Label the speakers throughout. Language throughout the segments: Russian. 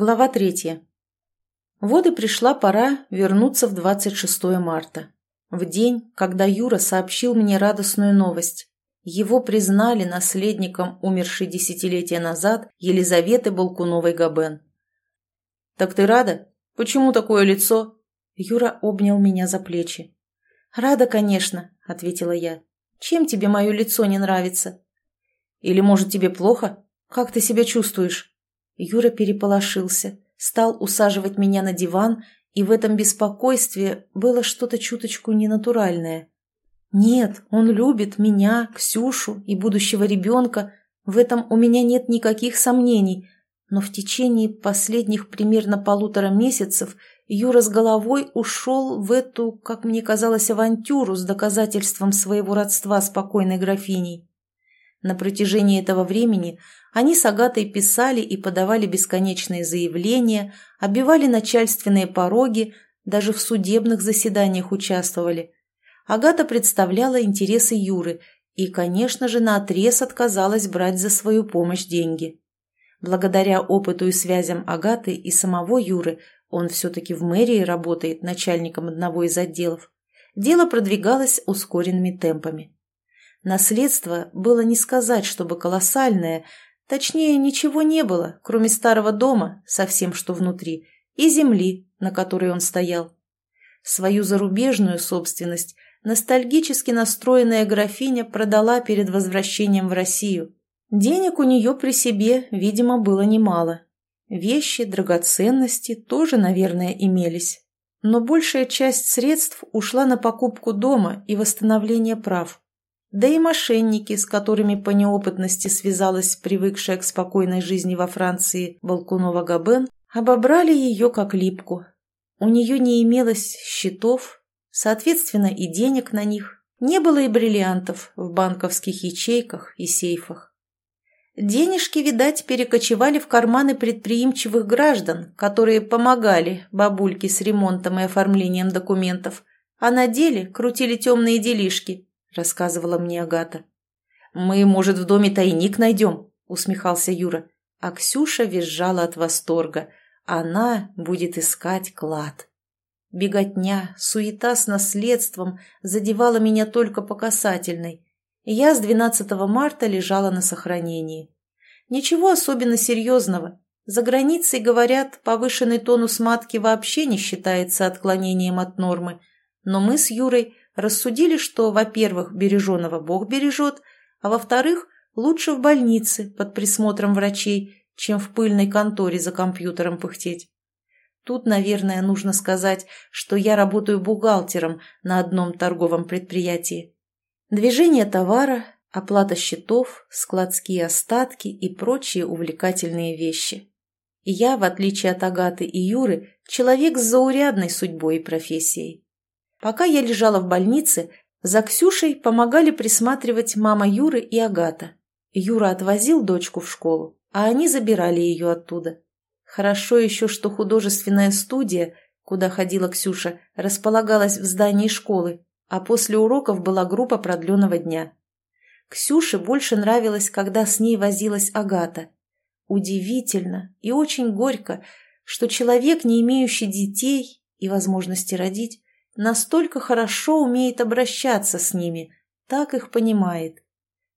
Speaker 1: Глава третья. Вот и пришла пора вернуться в 26 марта. В день, когда Юра сообщил мне радостную новость. Его признали наследником умершей десятилетия назад Елизаветы Балкуновой-Габен. «Так ты рада? Почему такое лицо?» Юра обнял меня за плечи. «Рада, конечно», — ответила я. «Чем тебе мое лицо не нравится?» «Или, может, тебе плохо? Как ты себя чувствуешь?» Юра переполошился, стал усаживать меня на диван, и в этом беспокойстве было что-то чуточку ненатуральное. Нет, он любит меня, Ксюшу и будущего ребенка, в этом у меня нет никаких сомнений, но в течение последних примерно полутора месяцев Юра с головой ушел в эту, как мне казалось, авантюру с доказательством своего родства с покойной графиней. На протяжении этого времени они с Агатой писали и подавали бесконечные заявления, обивали начальственные пороги, даже в судебных заседаниях участвовали. Агата представляла интересы Юры и, конечно же, наотрез отказалась брать за свою помощь деньги. Благодаря опыту и связям Агаты и самого Юры, он все-таки в мэрии работает начальником одного из отделов, дело продвигалось ускоренными темпами. Наследство было не сказать, чтобы колоссальное, точнее, ничего не было, кроме старого дома со всем, что внутри, и земли, на которой он стоял. Свою зарубежную собственность ностальгически настроенная графиня продала перед возвращением в Россию. Денег у нее при себе, видимо, было немало. Вещи, драгоценности тоже, наверное, имелись. Но большая часть средств ушла на покупку дома и восстановление прав. Да и мошенники, с которыми по неопытности связалась привыкшая к спокойной жизни во Франции Балкунова Габен, обобрали ее как липку. У нее не имелось счетов, соответственно и денег на них, не было и бриллиантов в банковских ячейках и сейфах. Денежки, видать, перекочевали в карманы предприимчивых граждан, которые помогали бабульке с ремонтом и оформлением документов, а на деле крутили темные делишки – рассказывала мне Агата. «Мы, может, в доме тайник найдем?» – усмехался Юра. А Ксюша визжала от восторга. Она будет искать клад. Беготня, суета с наследством задевала меня только по касательной. Я с 12 марта лежала на сохранении. Ничего особенно серьезного. За границей, говорят, повышенный тонус матки вообще не считается отклонением от нормы. Но мы с Юрой рассудили, что, во-первых, береженого Бог бережет, а во-вторых, лучше в больнице под присмотром врачей, чем в пыльной конторе за компьютером пыхтеть. Тут, наверное, нужно сказать, что я работаю бухгалтером на одном торговом предприятии. Движение товара, оплата счетов, складские остатки и прочие увлекательные вещи. И я, в отличие от Агаты и Юры, человек с заурядной судьбой и профессией. Пока я лежала в больнице, за Ксюшей помогали присматривать мама Юры и Агата. Юра отвозил дочку в школу, а они забирали ее оттуда. Хорошо еще, что художественная студия, куда ходила Ксюша, располагалась в здании школы, а после уроков была группа продленного дня. Ксюше больше нравилось, когда с ней возилась Агата. Удивительно и очень горько, что человек, не имеющий детей и возможности родить, настолько хорошо умеет обращаться с ними, так их понимает.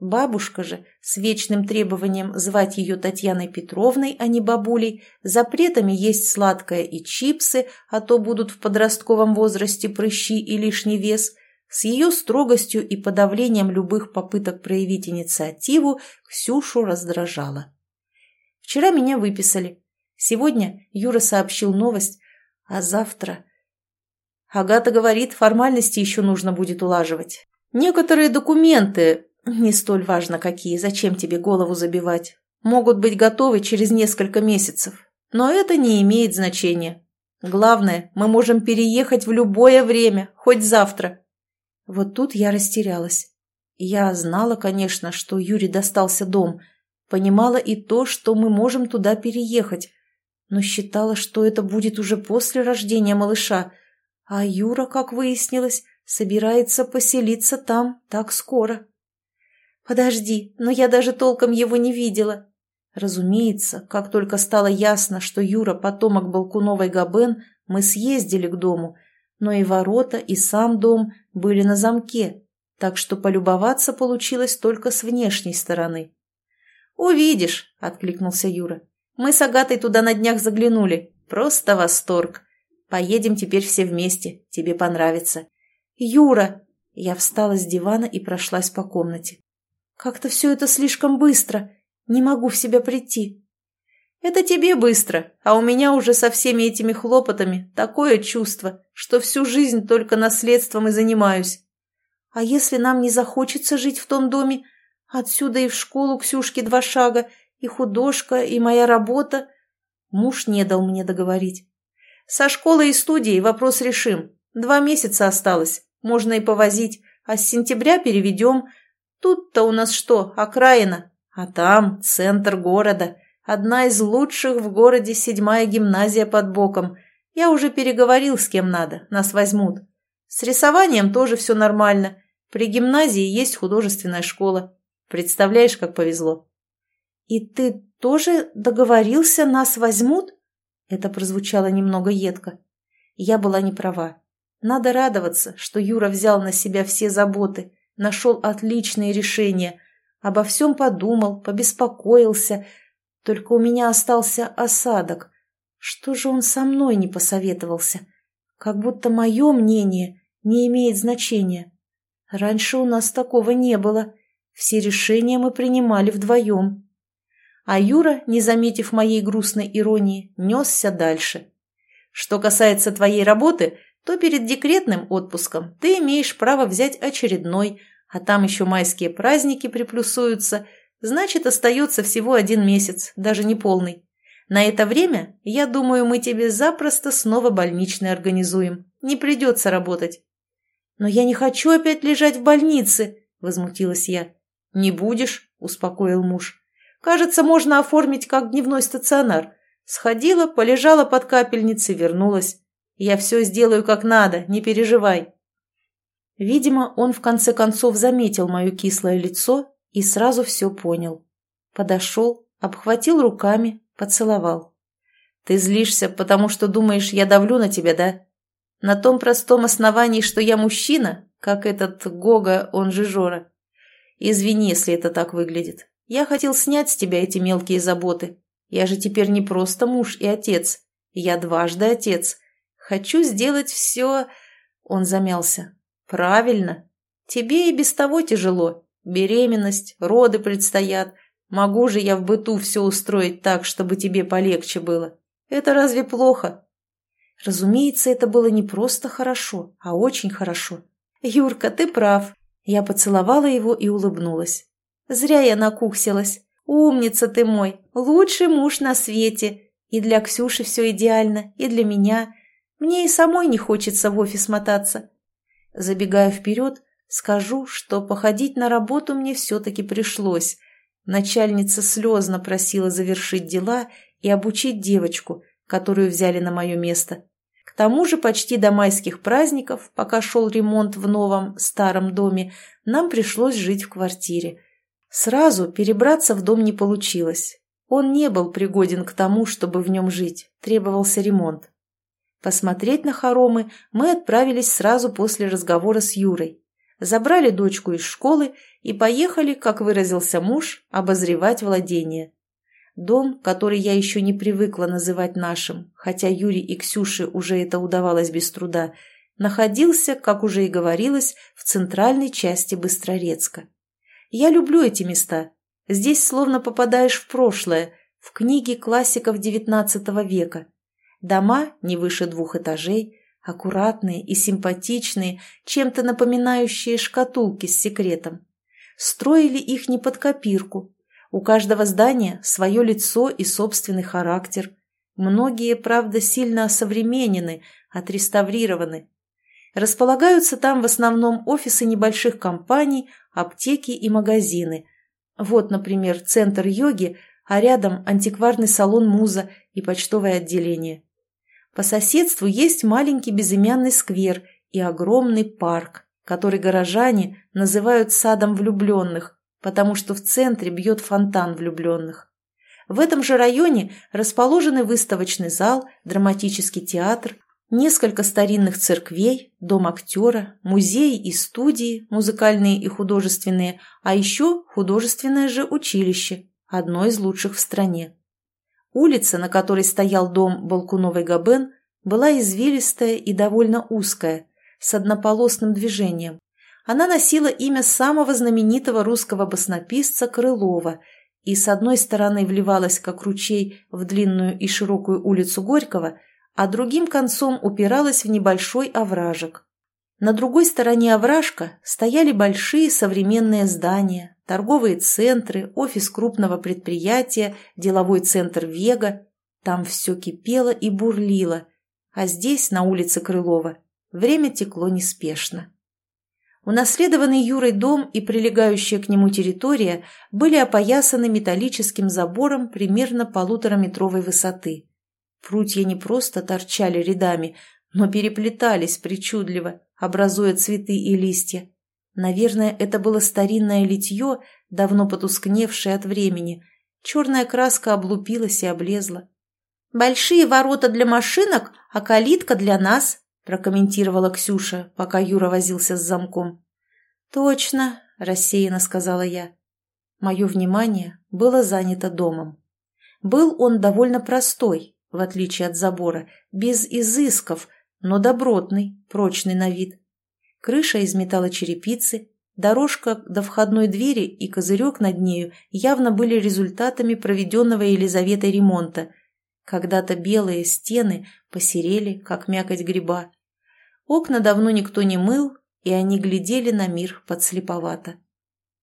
Speaker 1: Бабушка же, с вечным требованием звать ее Татьяной Петровной, а не бабулей, запретами есть сладкое и чипсы, а то будут в подростковом возрасте прыщи и лишний вес, с ее строгостью и подавлением любых попыток проявить инициативу Ксюшу раздражала. Вчера меня выписали. Сегодня Юра сообщил новость, а завтра Агата говорит, формальности еще нужно будет улаживать. Некоторые документы, не столь важно какие, зачем тебе голову забивать, могут быть готовы через несколько месяцев. Но это не имеет значения. Главное, мы можем переехать в любое время, хоть завтра. Вот тут я растерялась. Я знала, конечно, что Юре достался дом, понимала и то, что мы можем туда переехать, но считала, что это будет уже после рождения малыша – а Юра, как выяснилось, собирается поселиться там так скоро. «Подожди, но я даже толком его не видела». Разумеется, как только стало ясно, что Юра потомок Балкуновой Габен, мы съездили к дому, но и ворота, и сам дом были на замке, так что полюбоваться получилось только с внешней стороны. «Увидишь», — откликнулся Юра. «Мы с Агатой туда на днях заглянули. Просто восторг. Поедем теперь все вместе. Тебе понравится». «Юра!» Я встала с дивана и прошлась по комнате. «Как-то все это слишком быстро. Не могу в себя прийти». «Это тебе быстро, а у меня уже со всеми этими хлопотами такое чувство, что всю жизнь только наследством и занимаюсь». «А если нам не захочется жить в том доме? Отсюда и в школу Ксюшки два шага, и художка, и моя работа». Муж не дал мне договорить. «Со школы и студии вопрос решим. Два месяца осталось. Можно и повозить, а с сентября переведем. Тут-то у нас что, окраина, а там центр города. Одна из лучших в городе седьмая гимназия под боком. Я уже переговорил с кем надо, нас возьмут. С рисованием тоже все нормально. При гимназии есть художественная школа. Представляешь, как повезло. «И ты тоже договорился, нас возьмут?» Это прозвучало немного едко. Я была не права. Надо радоваться, что Юра взял на себя все заботы, нашел отличные решения, обо всем подумал, побеспокоился. Только у меня остался осадок. Что же он со мной не посоветовался? Как будто мое мнение не имеет значения. Раньше у нас такого не было. Все решения мы принимали вдвоем. А Юра, не заметив моей грустной иронии, несся дальше. Что касается твоей работы, то перед декретным отпуском ты имеешь право взять очередной, а там еще майские праздники приплюсуются, значит, остается всего один месяц, даже не полный. На это время, я думаю, мы тебе запросто снова больничный организуем. Не придется работать. «Но я не хочу опять лежать в больнице», — возмутилась я. «Не будешь», — успокоил муж. «Кажется, можно оформить как дневной стационар. Сходила, полежала под капельницей, вернулась. Я все сделаю как надо, не переживай». Видимо, он в конце концов заметил мое кислое лицо и сразу все понял. Подошел, обхватил руками, поцеловал. «Ты злишься, потому что думаешь, я давлю на тебя, да? На том простом основании, что я мужчина, как этот Гога, он же Жора. Извини, если это так выглядит. Я хотел снять с тебя эти мелкие заботы. Я же теперь не просто муж и отец. Я дважды отец. Хочу сделать все...» Он замялся. «Правильно. Тебе и без того тяжело. Беременность, роды предстоят. Могу же я в быту все устроить так, чтобы тебе полегче было. Это разве плохо?» Разумеется, это было не просто хорошо, а очень хорошо. «Юрка, ты прав». Я поцеловала его и улыбнулась. «Зря я накуксилась. Умница ты мой, лучший муж на свете. И для Ксюши все идеально, и для меня. Мне и самой не хочется в офис мотаться. Забегая вперед, скажу, что походить на работу мне все-таки пришлось. Начальница слезно просила завершить дела и обучить девочку, которую взяли на мое место. К тому же почти до майских праздников, пока шел ремонт в новом старом доме, нам пришлось жить в квартире. Сразу перебраться в дом не получилось. Он не был пригоден к тому, чтобы в нем жить, требовался ремонт. Посмотреть на хоромы мы отправились сразу после разговора с Юрой. Забрали дочку из школы и поехали, как выразился муж, обозревать владение. Дом, который я еще не привыкла называть нашим, хотя Юре и Ксюше уже это удавалось без труда, находился, как уже и говорилось, в центральной части Быстрорецка. Я люблю эти места. Здесь словно попадаешь в прошлое, в книги классиков XIX века – Дома не выше двух этажей, аккуратные и симпатичные, чем-то напоминающие шкатулки с секретом. Строили их не под копирку. У каждого здания свое лицо и собственный характер. Многие, правда, сильно осовременены, отреставрированы. Располагаются там в основном офисы небольших компаний, аптеки и магазины. Вот, например, центр йоги, а рядом антикварный салон «Муза» и почтовое отделение. По соседству есть маленький безымянный сквер и огромный парк, который горожане называют садом влюбленных, потому что в центре бьет фонтан влюбленных. В этом же районе расположены выставочный зал, драматический театр, несколько старинных церквей, дом актера, музеи и студии, музыкальные и художественные, а еще художественное же училище, одно из лучших в стране. Улица, на которой стоял дом Балкуновой Габен, была извилистая и довольно узкая, с однополосным движением. Она носила имя самого знаменитого русского баснописца Крылова и с одной стороны вливалась, как ручей, в длинную и широкую улицу Горького, а другим концом упиралась в небольшой овражек. На другой стороне овражка стояли большие современные здания, торговые центры, офис крупного предприятия, деловой центр «Вега». Там все кипело и бурлило, а здесь, на улице Крылова, время текло неспешно. Унаследованный Юрой дом и прилегающая к нему территория были опоясаны металлическим забором примерно полутораметровой высоты. Прутья не просто торчали рядами, но переплетались причудливо, образуя цветы и листья. Наверное, это было старинное литье, давно потускневшее от времени. Черная краска облупилась и облезла. «Большие ворота для машинок, а калитка для нас», прокомментировала Ксюша, пока Юра возился с замком. «Точно», – рассеянно сказала я. Мое внимание было занято домом. Был он довольно простой, в отличие от забора, без изысков, но добротный, прочный на вид. Крыша из металлочерепицы, дорожка до входной двери и козырек над нею явно были результатами проведенного Елизаветой ремонта. Когда-то белые стены посерели, как мякоть гриба. Окна давно никто не мыл, и они глядели на мир подслеповато.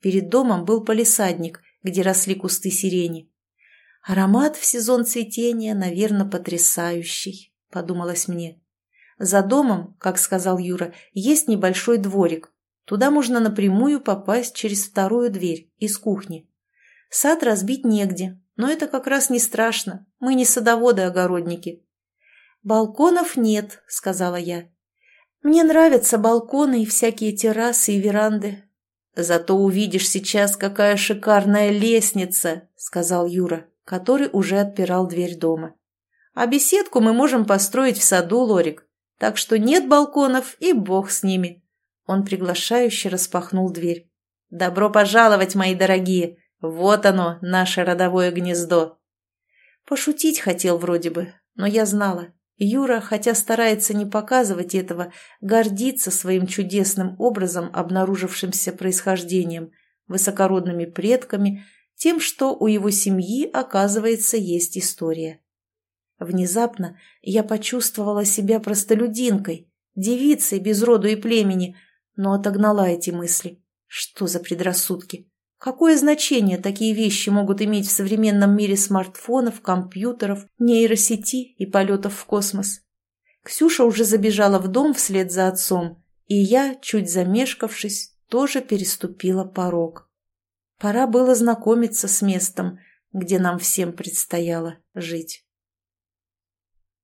Speaker 1: Перед домом был полисадник, где росли кусты сирени. Аромат в сезон цветения, наверное, потрясающий, подумалось мне. За домом, как сказал Юра, есть небольшой дворик. Туда можно напрямую попасть через вторую дверь, из кухни. Сад разбить негде, но это как раз не страшно. Мы не садоводы-огородники. «Балконов нет», — сказала я. Мне нравятся балконы и всякие террасы и веранды. Зато увидишь сейчас, какая шикарная лестница, сказал Юра, который уже отпирал дверь дома. А беседку мы можем построить в саду, Лорик. Так что нет балконов и бог с ними. Он приглашающе распахнул дверь. Добро пожаловать, мои дорогие. Вот оно, наше родовое гнездо. Пошутить хотел вроде бы, но я знала, Юра, хотя старается не показывать этого, гордится своим чудесным образом обнаружившимся происхождением, высокородными предками, тем, что у его семьи, оказывается, есть история. Внезапно я почувствовала себя простолюдинкой, девицей без роду и племени, но отогнала эти мысли. Что за предрассудки? Какое значение такие вещи могут иметь в современном мире смартфонов, компьютеров, нейросети и полетов в космос? Ксюша уже забежала в дом вслед за отцом, и я, чуть замешкавшись, тоже переступила порог. Пора было знакомиться с местом, где нам всем предстояло жить.